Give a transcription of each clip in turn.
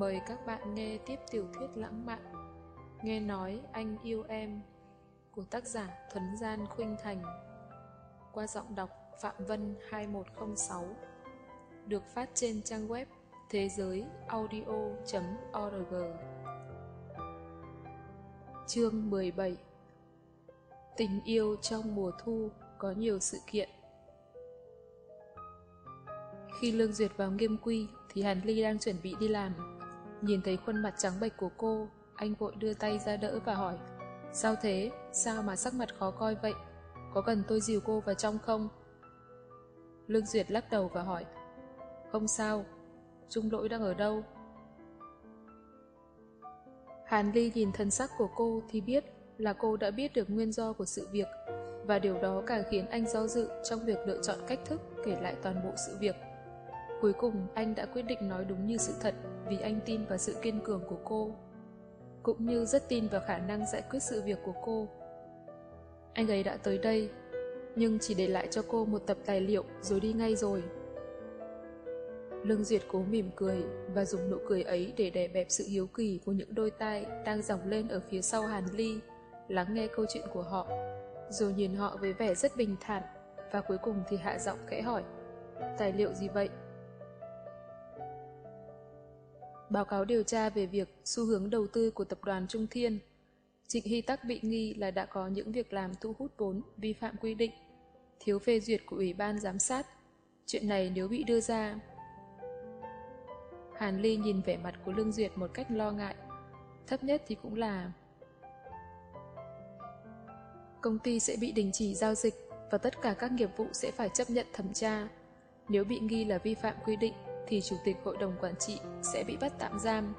Mời các bạn nghe tiếp tiểu thuyết lãng mạn. Nghe nói anh yêu em, của tác giả Thuấn Gian Khuynh Thành. Qua giọng đọc Phạm Vân 2106 được phát trên trang web thế giới audio.org Chương 17 Tình yêu trong mùa thu có nhiều sự kiện. Khi Lương Duyệt vào nghiêm quy thì Hàn Ly đang chuẩn bị đi làm. Nhìn thấy khuôn mặt trắng bệch của cô, anh vội đưa tay ra đỡ và hỏi Sao thế? Sao mà sắc mặt khó coi vậy? Có cần tôi dìu cô vào trong không? Lương Duyệt lắc đầu và hỏi Không sao, Trung lỗi đang ở đâu? Hàn Ly nhìn thân sắc của cô thì biết là cô đã biết được nguyên do của sự việc và điều đó càng khiến anh do dự trong việc lựa chọn cách thức kể lại toàn bộ sự việc. Cuối cùng anh đã quyết định nói đúng như sự thật vì anh tin vào sự kiên cường của cô, cũng như rất tin vào khả năng giải quyết sự việc của cô. Anh ấy đã tới đây, nhưng chỉ để lại cho cô một tập tài liệu rồi đi ngay rồi. Lương Duyệt cố mỉm cười và dùng nụ cười ấy để đè bẹp sự hiếu kỳ của những đôi tai đang dòng lên ở phía sau Hàn Ly, lắng nghe câu chuyện của họ, rồi nhìn họ với vẻ rất bình thản và cuối cùng thì hạ giọng khẽ hỏi Tài liệu gì vậy? Báo cáo điều tra về việc xu hướng đầu tư của tập đoàn Trung Thiên. Trịnh Hy Tắc bị nghi là đã có những việc làm thu hút vốn vi phạm quy định, thiếu phê duyệt của Ủy ban Giám sát. Chuyện này nếu bị đưa ra... Hàn Ly nhìn vẻ mặt của Lương Duyệt một cách lo ngại. Thấp nhất thì cũng là... Công ty sẽ bị đình chỉ giao dịch và tất cả các nghiệp vụ sẽ phải chấp nhận thẩm tra. Nếu bị nghi là vi phạm quy định thì Chủ tịch Hội đồng Quản trị sẽ bị bắt tạm giam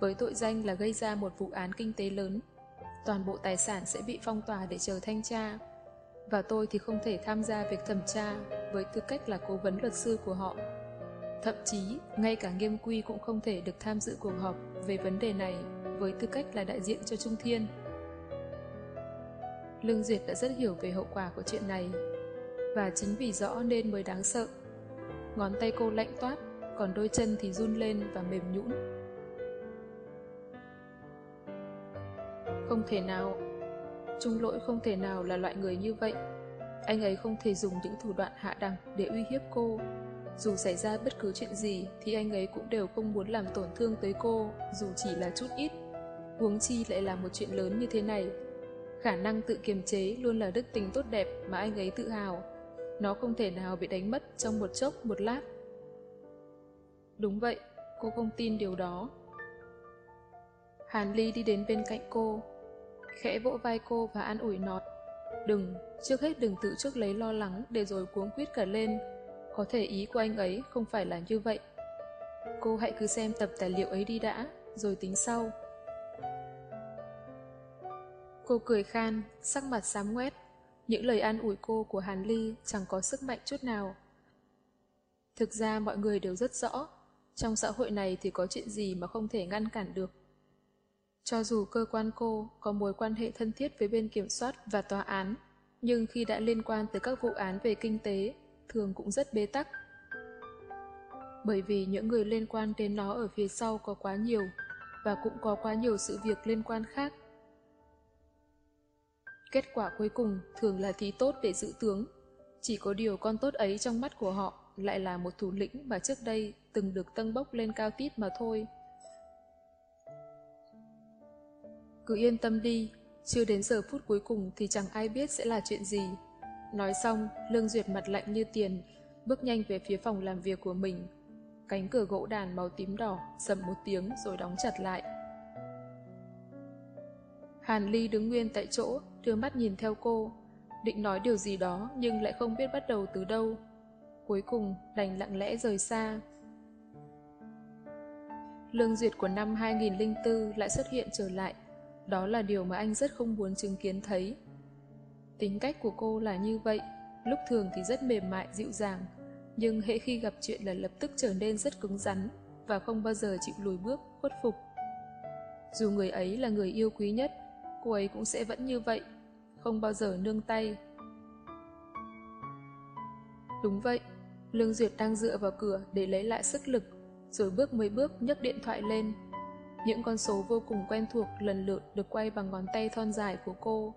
với tội danh là gây ra một vụ án kinh tế lớn. Toàn bộ tài sản sẽ bị phong tỏa để chờ thanh tra. Và tôi thì không thể tham gia việc thẩm tra với tư cách là cố vấn luật sư của họ. Thậm chí, ngay cả nghiêm quy cũng không thể được tham dự cuộc họp về vấn đề này với tư cách là đại diện cho Trung Thiên. Lương Duyệt đã rất hiểu về hậu quả của chuyện này, và chính vì rõ nên mới đáng sợ. Ngón tay cô lạnh toát còn đôi chân thì run lên và mềm nhũn. Không thể nào, Trung lỗi không thể nào là loại người như vậy. Anh ấy không thể dùng những thủ đoạn hạ đẳng để uy hiếp cô. Dù xảy ra bất cứ chuyện gì thì anh ấy cũng đều không muốn làm tổn thương tới cô, dù chỉ là chút ít. Huống chi lại là một chuyện lớn như thế này. Khả năng tự kiềm chế luôn là đức tính tốt đẹp mà anh ấy tự hào. Nó không thể nào bị đánh mất trong một chốc một lát. Đúng vậy, cô không tin điều đó. Hàn Ly đi đến bên cạnh cô, khẽ vỗ vai cô và an ủi nói. Đừng, trước hết đừng tự trước lấy lo lắng để rồi cuống quýt cả lên. Có thể ý của anh ấy không phải là như vậy. Cô hãy cứ xem tập tài liệu ấy đi đã, rồi tính sau. Cô cười khan, sắc mặt xám ngoét. Những lời an ủi cô của Hàn Ly chẳng có sức mạnh chút nào. Thực ra mọi người đều rất rõ trong xã hội này thì có chuyện gì mà không thể ngăn cản được. Cho dù cơ quan cô có mối quan hệ thân thiết với bên kiểm soát và tòa án, nhưng khi đã liên quan tới các vụ án về kinh tế, thường cũng rất bế tắc. Bởi vì những người liên quan đến nó ở phía sau có quá nhiều, và cũng có quá nhiều sự việc liên quan khác. Kết quả cuối cùng thường là thí tốt để giữ tướng. Chỉ có điều con tốt ấy trong mắt của họ lại là một thủ lĩnh mà trước đây từng được tân bốc lên cao tít mà thôi. Cứ yên tâm đi, chưa đến giờ phút cuối cùng thì chẳng ai biết sẽ là chuyện gì. Nói xong, Lương Duyệt mặt lạnh như tiền, bước nhanh về phía phòng làm việc của mình. Cánh cửa gỗ đàn màu tím đỏ sầm một tiếng rồi đóng chặt lại. Hàn Ly đứng nguyên tại chỗ, đưa mắt nhìn theo cô, định nói điều gì đó nhưng lại không biết bắt đầu từ đâu. Cuối cùng đành lặng lẽ rời xa. Lương duyệt của năm 2004 lại xuất hiện trở lại. Đó là điều mà anh rất không muốn chứng kiến thấy. Tính cách của cô là như vậy, lúc thường thì rất mềm mại, dịu dàng, nhưng hệ khi gặp chuyện là lập tức trở nên rất cứng rắn và không bao giờ chịu lùi bước, khuất phục. Dù người ấy là người yêu quý nhất, cô ấy cũng sẽ vẫn như vậy, không bao giờ nương tay. Đúng vậy, Lương Duyệt đang dựa vào cửa để lấy lại sức lực, rồi bước mấy bước nhấc điện thoại lên. Những con số vô cùng quen thuộc lần lượt được quay bằng ngón tay thon dài của cô.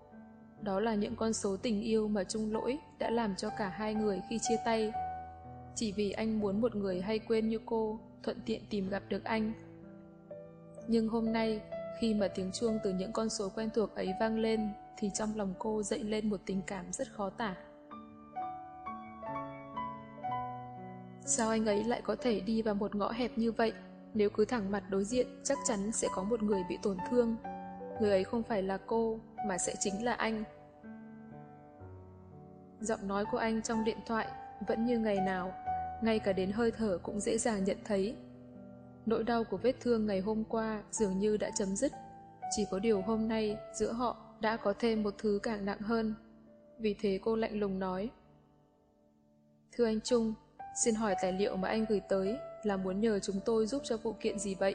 Đó là những con số tình yêu mà Trung Lỗi đã làm cho cả hai người khi chia tay. Chỉ vì anh muốn một người hay quên như cô thuận tiện tìm gặp được anh. Nhưng hôm nay, khi mà tiếng chuông từ những con số quen thuộc ấy vang lên, thì trong lòng cô dậy lên một tình cảm rất khó tả. Sao anh ấy lại có thể đi vào một ngõ hẹp như vậy? Nếu cứ thẳng mặt đối diện, chắc chắn sẽ có một người bị tổn thương. Người ấy không phải là cô, mà sẽ chính là anh. Giọng nói của anh trong điện thoại vẫn như ngày nào, ngay cả đến hơi thở cũng dễ dàng nhận thấy. Nỗi đau của vết thương ngày hôm qua dường như đã chấm dứt. Chỉ có điều hôm nay giữa họ đã có thêm một thứ càng nặng hơn. Vì thế cô lạnh lùng nói. Thưa anh Trung, xin hỏi tài liệu mà anh gửi tới là muốn nhờ chúng tôi giúp cho vụ kiện gì vậy?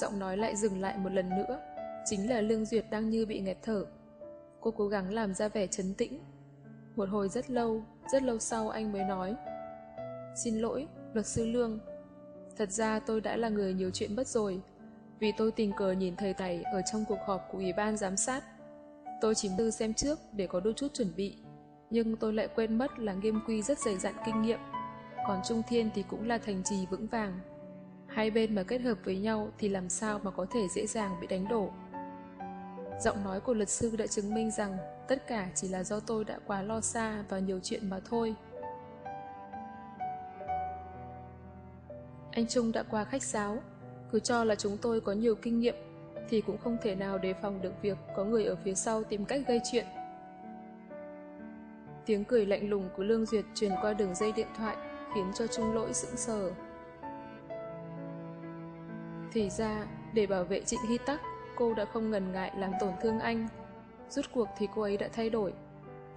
Giọng nói lại dừng lại một lần nữa, chính là Lương Duyệt đang như bị nghẹt thở. Cô cố gắng làm ra vẻ trấn tĩnh. Một hồi rất lâu, rất lâu sau anh mới nói. Xin lỗi, luật sư Lương. Thật ra tôi đã là người nhiều chuyện bất rồi, vì tôi tình cờ nhìn thầy Tài ở trong cuộc họp của Ủy ban Giám sát. Tôi chỉ tư xem trước để có đôi chút chuẩn bị, nhưng tôi lại quên mất là nghiêm quy rất dày dặn kinh nghiệm, còn Trung Thiên thì cũng là thành trì vững vàng. Hai bên mà kết hợp với nhau thì làm sao mà có thể dễ dàng bị đánh đổ. Giọng nói của luật sư đã chứng minh rằng tất cả chỉ là do tôi đã quá lo xa và nhiều chuyện mà thôi. Anh Trung đã qua khách sáo, cứ cho là chúng tôi có nhiều kinh nghiệm thì cũng không thể nào đề phòng được việc có người ở phía sau tìm cách gây chuyện. Tiếng cười lạnh lùng của Lương Duyệt truyền qua đường dây điện thoại khiến cho Trung lỗi sững sờ. Thì ra, để bảo vệ Trịnh Hy Tắc, cô đã không ngần ngại làm tổn thương anh. Rút cuộc thì cô ấy đã thay đổi.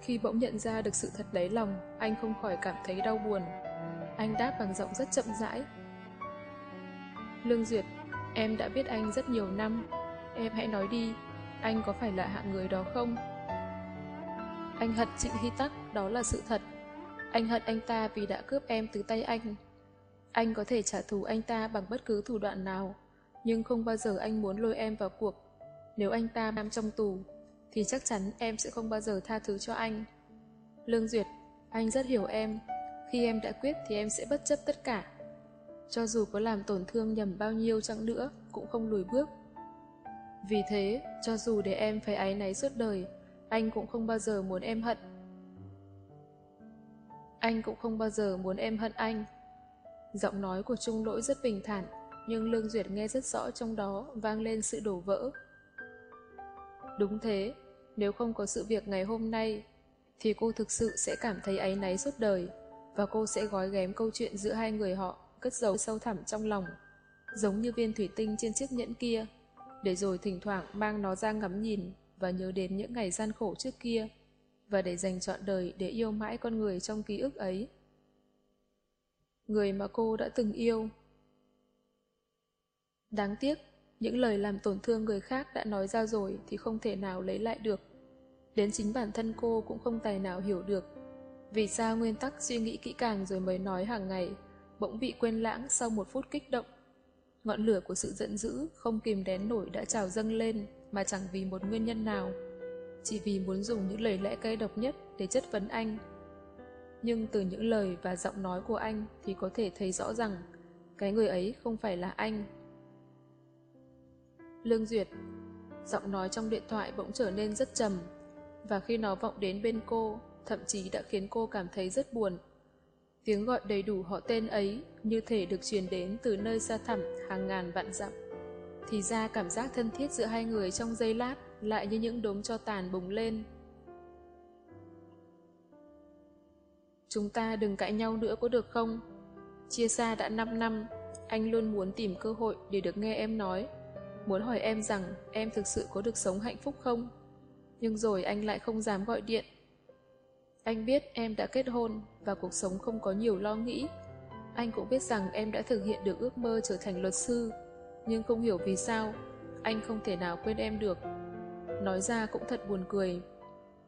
Khi bỗng nhận ra được sự thật lấy lòng, anh không khỏi cảm thấy đau buồn. Anh đáp bằng giọng rất chậm rãi. Lương Duyệt, em đã biết anh rất nhiều năm. Em hãy nói đi, anh có phải là hạng người đó không? Anh hận Trịnh Hy Tắc, đó là sự thật. Anh hận anh ta vì đã cướp em từ tay anh. Anh có thể trả thù anh ta bằng bất cứ thủ đoạn nào, nhưng không bao giờ anh muốn lôi em vào cuộc. Nếu anh ta nằm trong tù, thì chắc chắn em sẽ không bao giờ tha thứ cho anh. Lương Duyệt, anh rất hiểu em. Khi em đã quyết thì em sẽ bất chấp tất cả. Cho dù có làm tổn thương nhầm bao nhiêu chăng nữa, cũng không lùi bước. Vì thế, cho dù để em phải áy náy suốt đời, anh cũng không bao giờ muốn em hận. Anh cũng không bao giờ muốn em hận anh. Giọng nói của Trung Lỗi rất bình thản, nhưng Lương Duyệt nghe rất rõ trong đó vang lên sự đổ vỡ. Đúng thế, nếu không có sự việc ngày hôm nay, thì cô thực sự sẽ cảm thấy áy náy suốt đời, và cô sẽ gói ghém câu chuyện giữa hai người họ, cất giấu sâu thẳm trong lòng, giống như viên thủy tinh trên chiếc nhẫn kia, để rồi thỉnh thoảng mang nó ra ngắm nhìn và nhớ đến những ngày gian khổ trước kia, và để dành trọn đời để yêu mãi con người trong ký ức ấy. Người mà cô đã từng yêu. Đáng tiếc, những lời làm tổn thương người khác đã nói ra rồi thì không thể nào lấy lại được. Đến chính bản thân cô cũng không tài nào hiểu được. Vì sao nguyên tắc suy nghĩ kỹ càng rồi mới nói hàng ngày, bỗng bị quên lãng sau một phút kích động. Ngọn lửa của sự giận dữ không kìm đén nổi đã trào dâng lên mà chẳng vì một nguyên nhân nào. Chỉ vì muốn dùng những lời lẽ cay độc nhất để chất vấn anh. Nhưng từ những lời và giọng nói của anh thì có thể thấy rõ rằng cái người ấy không phải là anh Lương Duyệt, Giọng nói trong điện thoại bỗng trở nên rất trầm, Và khi nó vọng đến bên cô, Thậm chí đã khiến cô cảm thấy rất buồn Tiếng gọi đầy đủ họ tên ấy Như thể được truyền đến từ nơi xa thẳm Hàng ngàn vạn dặm thì ra cảm giác thân thiết giữa hai người trong giây lát Lại như những đốm cho tàn bùng lên Chúng ta đừng cãi nhau nữa có được không? Chia xa đã 5 năm, anh luôn muốn tìm cơ hội để được nghe em nói muốn hỏi em rằng em thực sự có được sống hạnh phúc không? Nhưng rồi anh lại không dám gọi điện. Anh biết em đã kết hôn và cuộc sống không có nhiều lo nghĩ. Anh cũng biết rằng em đã thực hiện được ước mơ trở thành luật sư, nhưng không hiểu vì sao, anh không thể nào quên em được. Nói ra cũng thật buồn cười.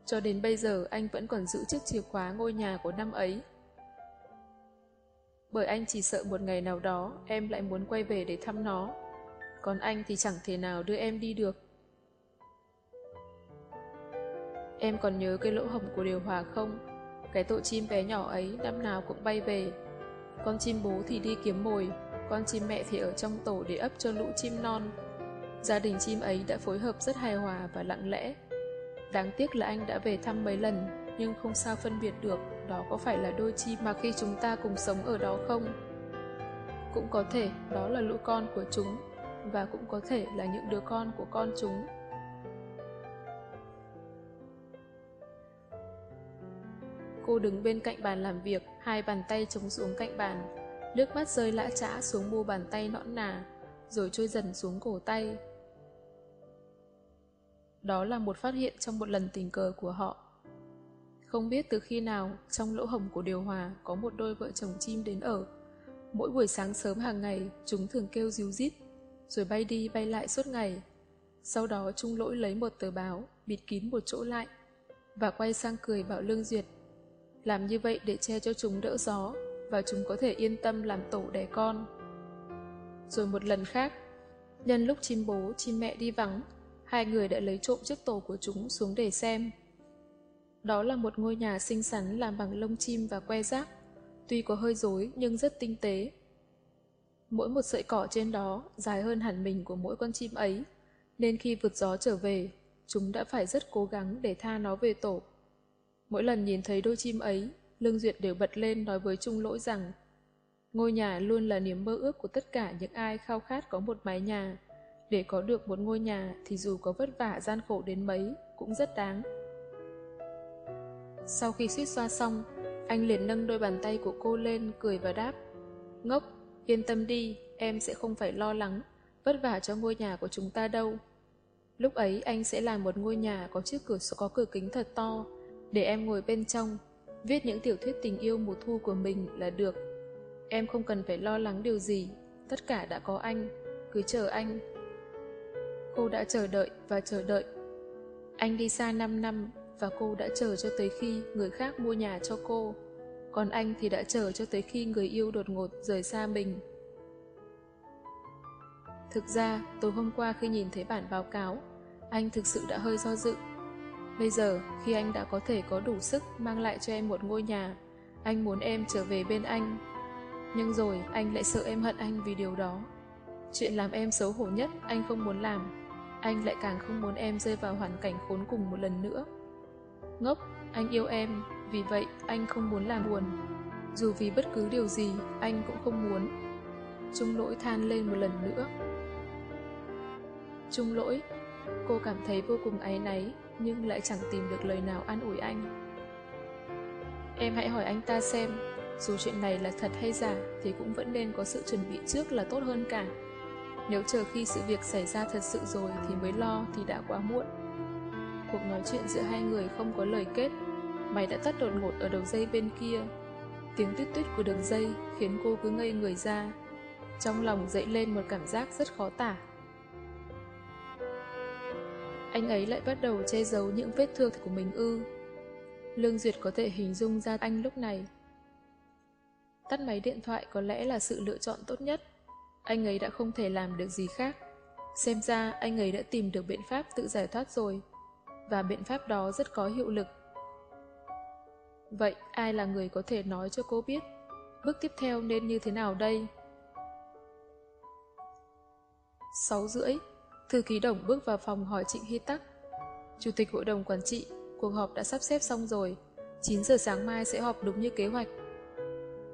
Cho đến bây giờ anh vẫn còn giữ chiếc chìa khóa ngôi nhà của năm ấy. Bởi anh chỉ sợ một ngày nào đó em lại muốn quay về để thăm nó. Còn anh thì chẳng thể nào đưa em đi được. Em còn nhớ cái lỗ hồng của điều hòa không? Cái tổ chim bé nhỏ ấy năm nào cũng bay về. Con chim bố thì đi kiếm mồi, con chim mẹ thì ở trong tổ để ấp cho lũ chim non. Gia đình chim ấy đã phối hợp rất hài hòa và lặng lẽ. Đáng tiếc là anh đã về thăm mấy lần, nhưng không sao phân biệt được đó có phải là đôi chim mà khi chúng ta cùng sống ở đó không. Cũng có thể đó là lũ con của chúng, và cũng có thể là những đứa con của con chúng. Cô đứng bên cạnh bàn làm việc, hai bàn tay chống xuống cạnh bàn. Nước mắt rơi lã trã xuống mu bàn tay nõn nà, rồi trôi dần xuống cổ tay. Đó là một phát hiện trong một lần tình cờ của họ. Không biết từ khi nào, trong lỗ hồng của điều hòa có một đôi vợ chồng chim đến ở. Mỗi buổi sáng sớm hàng ngày, chúng thường kêu ríu rít, rồi bay đi bay lại suốt ngày. Sau đó Trung Lỗi lấy một tờ báo, bịt kín một chỗ lại, và quay sang cười bảo Lương Duyệt làm như vậy để che cho chúng đỡ gió và chúng có thể yên tâm làm tổ đẻ con. Rồi một lần khác, nhân lúc chim bố, chim mẹ đi vắng, hai người đã lấy trộm chiếc tổ của chúng xuống để xem. Đó là một ngôi nhà xinh xắn làm bằng lông chim và que rác, tuy có hơi rối nhưng rất tinh tế. Mỗi một sợi cỏ trên đó dài hơn hẳn mình của mỗi con chim ấy, nên khi vượt gió trở về, chúng đã phải rất cố gắng để tha nó về tổ. Mỗi lần nhìn thấy đôi chim ấy, Lương Duyệt đều bật lên nói với Trung Lỗi rằng ngôi nhà luôn là niềm mơ ước của tất cả những ai khao khát có một mái nhà. Để có được một ngôi nhà thì dù có vất vả gian khổ đến mấy cũng rất đáng. Sau khi suýt xoa xong, anh liền nâng đôi bàn tay của cô lên cười và đáp Ngốc, yên tâm đi, em sẽ không phải lo lắng, vất vả cho ngôi nhà của chúng ta đâu. Lúc ấy anh sẽ làm một ngôi nhà có chiếc cửa có cửa kính thật to, để em ngồi bên trong, viết những tiểu thuyết tình yêu mùa thu của mình là được. Em không cần phải lo lắng điều gì, tất cả đã có anh, cứ chờ anh. Cô đã chờ đợi và chờ đợi. Anh đi xa 5 năm và cô đã chờ cho tới khi người khác mua nhà cho cô. Còn anh thì đã chờ cho tới khi người yêu đột ngột rời xa mình. Thực ra, tối hôm qua khi nhìn thấy bản báo cáo, anh thực sự đã hơi do dự Bây giờ, khi anh đã có thể có đủ sức mang lại cho em một ngôi nhà, anh muốn em trở về bên anh. Nhưng rồi anh lại sợ em hận anh vì điều đó. Chuyện làm em xấu hổ nhất anh không muốn làm. Anh lại càng không muốn em rơi vào hoàn cảnh khốn cùng một lần nữa. Ngốc, anh yêu em, vì vậy anh không muốn làm buồn. Dù vì bất cứ điều gì, anh cũng không muốn. Trung lỗi than lên một lần nữa. Trung lỗi, cô cảm thấy vô cùng áy náy nhưng lại chẳng tìm được lời nào an ủi anh. Em hãy hỏi anh ta xem, dù chuyện này là thật hay giả thì cũng vẫn nên có sự chuẩn bị trước là tốt hơn cả. Nếu chờ khi sự việc xảy ra thật sự rồi thì mới lo thì đã quá muộn. Cuộc nói chuyện giữa hai người không có lời kết, mày đã tắt đột ngột ở đầu dây bên kia. Tiếng tuyết tuyết của đường dây khiến cô cứ ngây người ra. Trong lòng dậy lên một cảm giác rất khó tả anh ấy lại bắt đầu che giấu những vết thương của mình ư. Lương Duyệt có thể hình dung ra anh lúc này. Tắt máy điện thoại có lẽ là sự lựa chọn tốt nhất. Anh ấy đã không thể làm được gì khác. Xem ra anh ấy đã tìm được biện pháp tự giải thoát rồi. Và biện pháp đó rất có hiệu lực. Vậy, ai là người có thể nói cho cô biết bước tiếp theo nên như thế nào đây? 6 rưỡi Thư ký đồng bước vào phòng hỏi Trịnh Hy Tắc. Chủ tịch hội đồng quản trị, cuộc họp đã sắp xếp xong rồi. 9 giờ sáng mai sẽ họp đúng như kế hoạch.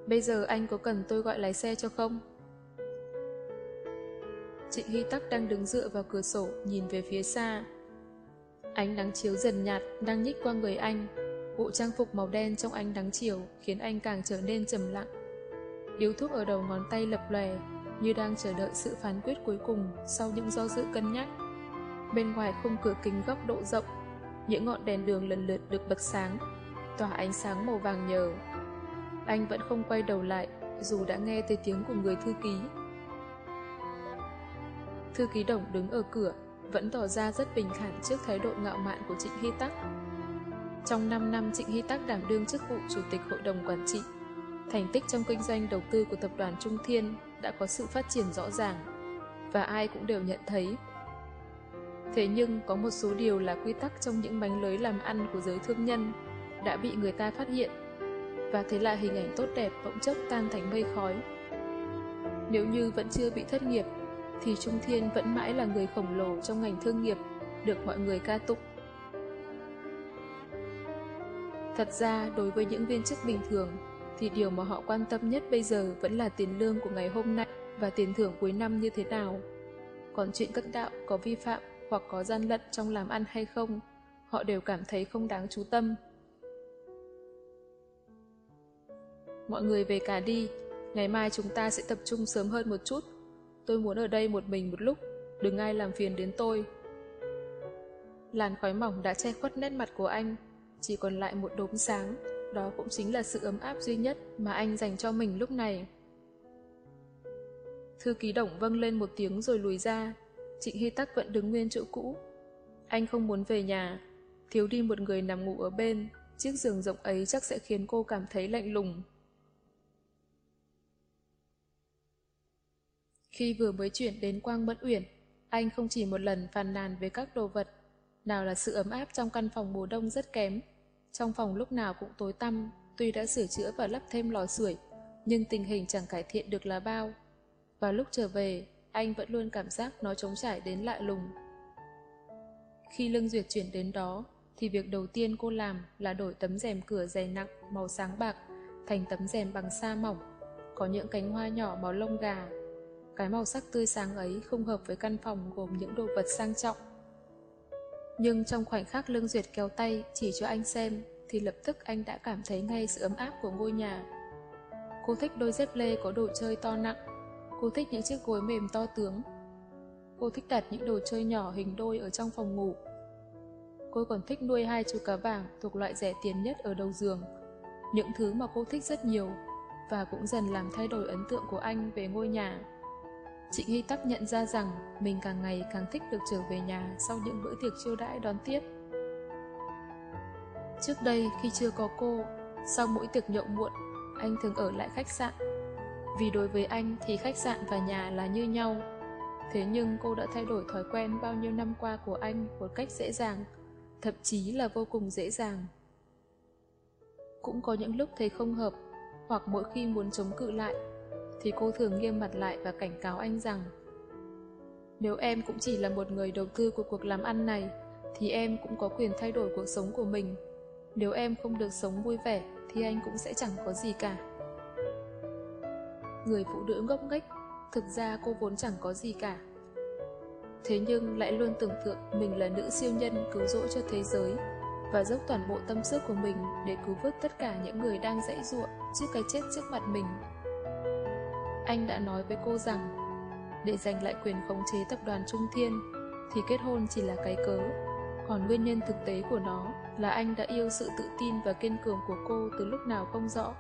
Bây giờ anh có cần tôi gọi lái xe cho không? Trịnh Hy Tắc đang đứng dựa vào cửa sổ nhìn về phía xa. Ánh nắng chiếu dần nhạt đang nhích qua người anh. Bộ trang phục màu đen trong ánh nắng chiều khiến anh càng trở nên trầm lặng. Điếu thuốc ở đầu ngón tay lập lòe như đang chờ đợi sự phán quyết cuối cùng sau những do dự cân nhắc. Bên ngoài khung cửa kính góc độ rộng, những ngọn đèn đường lần lượt được bật sáng, tỏa ánh sáng màu vàng nhờ. Anh vẫn không quay đầu lại, dù đã nghe tới tiếng của người thư ký. Thư ký đồng đứng ở cửa, vẫn tỏ ra rất bình thản trước thái độ ngạo mạn của Trịnh Hy Tắc. Trong 5 năm Trịnh Hy Tắc đảm đương chức vụ Chủ tịch Hội đồng Quản trị, Thành tích trong kinh doanh đầu tư của tập đoàn Trung Thiên đã có sự phát triển rõ ràng, và ai cũng đều nhận thấy. Thế nhưng có một số điều là quy tắc trong những bánh lưới làm ăn của giới thương nhân đã bị người ta phát hiện, và thế là hình ảnh tốt đẹp bỗng chốc tan thành mây khói. Nếu như vẫn chưa bị thất nghiệp, thì Trung Thiên vẫn mãi là người khổng lồ trong ngành thương nghiệp, được mọi người ca tụng. Thật ra, đối với những viên chức bình thường, thì điều mà họ quan tâm nhất bây giờ vẫn là tiền lương của ngày hôm nay và tiền thưởng cuối năm như thế nào. Còn chuyện cất đạo có vi phạm hoặc có gian lận trong làm ăn hay không, họ đều cảm thấy không đáng chú tâm. Mọi người về cả đi, ngày mai chúng ta sẽ tập trung sớm hơn một chút. Tôi muốn ở đây một mình một lúc, đừng ai làm phiền đến tôi. Làn khói mỏng đã che khuất nét mặt của anh, chỉ còn lại một đốm sáng, đó cũng chính là sự ấm áp duy nhất mà anh dành cho mình lúc này. Thư ký động vâng lên một tiếng rồi lùi ra, Trịnh Hy Tắc vẫn đứng nguyên chỗ cũ. Anh không muốn về nhà, thiếu đi một người nằm ngủ ở bên, chiếc giường rộng ấy chắc sẽ khiến cô cảm thấy lạnh lùng. Khi vừa mới chuyển đến Quang Mẫn Uyển, anh không chỉ một lần phàn nàn về các đồ vật, nào là sự ấm áp trong căn phòng mùa đông rất kém, trong phòng lúc nào cũng tối tăm, tuy đã sửa chữa và lắp thêm lò sưởi, nhưng tình hình chẳng cải thiện được là bao. Và lúc trở về, anh vẫn luôn cảm giác nó trống trải đến lạ lùng. Khi Lương Duyệt chuyển đến đó, thì việc đầu tiên cô làm là đổi tấm rèm cửa dày nặng màu sáng bạc thành tấm rèm bằng sa mỏng, có những cánh hoa nhỏ màu lông gà. Cái màu sắc tươi sáng ấy không hợp với căn phòng gồm những đồ vật sang trọng nhưng trong khoảnh khắc Lương Duyệt kéo tay chỉ cho anh xem, thì lập tức anh đã cảm thấy ngay sự ấm áp của ngôi nhà. Cô thích đôi dép lê có đồ chơi to nặng. Cô thích những chiếc gối mềm to tướng. Cô thích đặt những đồ chơi nhỏ hình đôi ở trong phòng ngủ. Cô còn thích nuôi hai chú cá vàng thuộc loại rẻ tiền nhất ở đầu giường. Những thứ mà cô thích rất nhiều và cũng dần làm thay đổi ấn tượng của anh về ngôi nhà. Trịnh Hy Tắc nhận ra rằng mình càng ngày càng thích được trở về nhà sau những bữa tiệc chiêu đãi đón tiếp. Trước đây khi chưa có cô, sau mỗi tiệc nhậu muộn, anh thường ở lại khách sạn. Vì đối với anh thì khách sạn và nhà là như nhau. Thế nhưng cô đã thay đổi thói quen bao nhiêu năm qua của anh một cách dễ dàng, thậm chí là vô cùng dễ dàng. Cũng có những lúc thấy không hợp, hoặc mỗi khi muốn chống cự lại thì cô thường nghiêm mặt lại và cảnh cáo anh rằng nếu em cũng chỉ là một người đầu tư của cuộc làm ăn này, thì em cũng có quyền thay đổi cuộc sống của mình. Nếu em không được sống vui vẻ, thì anh cũng sẽ chẳng có gì cả. Người phụ nữ ngốc nghếch, thực ra cô vốn chẳng có gì cả. Thế nhưng lại luôn tưởng tượng mình là nữ siêu nhân cứu rỗi cho thế giới và dốc toàn bộ tâm sức của mình để cứu vớt tất cả những người đang dãy ruộng trước cái chết trước mặt mình anh đã nói với cô rằng để giành lại quyền khống chế tập đoàn Trung Thiên thì kết hôn chỉ là cái cớ. Còn nguyên nhân thực tế của nó là anh đã yêu sự tự tin và kiên cường của cô từ lúc nào không rõ.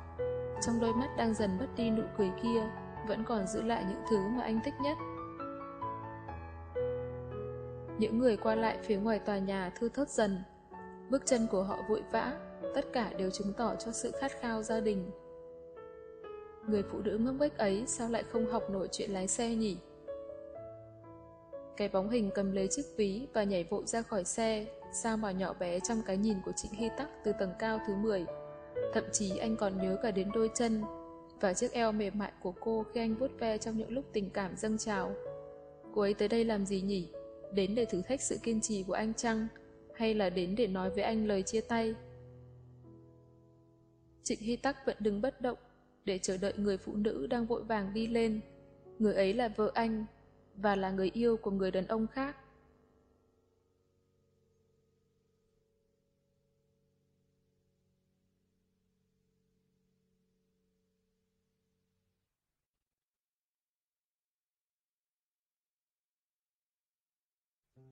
Trong đôi mắt đang dần mất đi nụ cười kia vẫn còn giữ lại những thứ mà anh thích nhất. Những người qua lại phía ngoài tòa nhà thư thớt dần. Bước chân của họ vội vã, tất cả đều chứng tỏ cho sự khát khao gia đình. Người phụ nữ ngốc nghếch ấy sao lại không học nổi chuyện lái xe nhỉ? Cái bóng hình cầm lấy chiếc ví và nhảy vội ra khỏi xe, sao mà nhỏ bé trong cái nhìn của Trịnh Hy Tắc từ tầng cao thứ 10. Thậm chí anh còn nhớ cả đến đôi chân và chiếc eo mềm mại của cô khi anh vuốt ve trong những lúc tình cảm dâng trào. Cô ấy tới đây làm gì nhỉ? Đến để thử thách sự kiên trì của anh chăng? Hay là đến để nói với anh lời chia tay? Trịnh Hy Tắc vẫn đứng bất động, để chờ đợi người phụ nữ đang vội vàng đi lên. Người ấy là vợ anh, và là người yêu của người đàn ông khác.